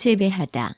세배하다.